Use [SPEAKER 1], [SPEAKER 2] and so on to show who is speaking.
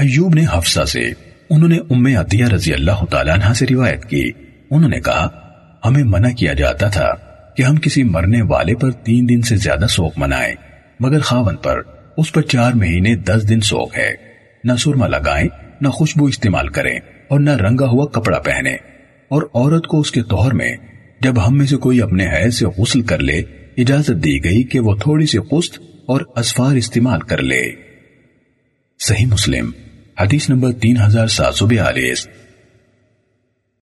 [SPEAKER 1] ایوب نے حفصہ سے، انہوں نے ام عطیہ رضی اللہ تعالیٰ عنہ سے روایت کی۔ انہوں نے کہا، ہمیں منع کیا جاتا تھا کہ ہم کسی مرنے والے پر تین دن سے زیادہ سوک منائیں، مگر خاون پر اس پر چار مہینے دس دن سوک ہے۔ نہ سرما لگائیں، نہ خوشبو استعمال کریں، اور نہ رنگا ہوا کپڑا پہنے اور عورت کو اس کے توہر میں، جب ہم میں سے کوئی اپنے حیض سے غسل کر لے، اجازت دی گئی کہ وہ تھوڑی سی قسط اور اسفار استعمال کر لے۔ صحیح مسلم۔ حدیث نمبر تین ہزار سات سو بیالیس۔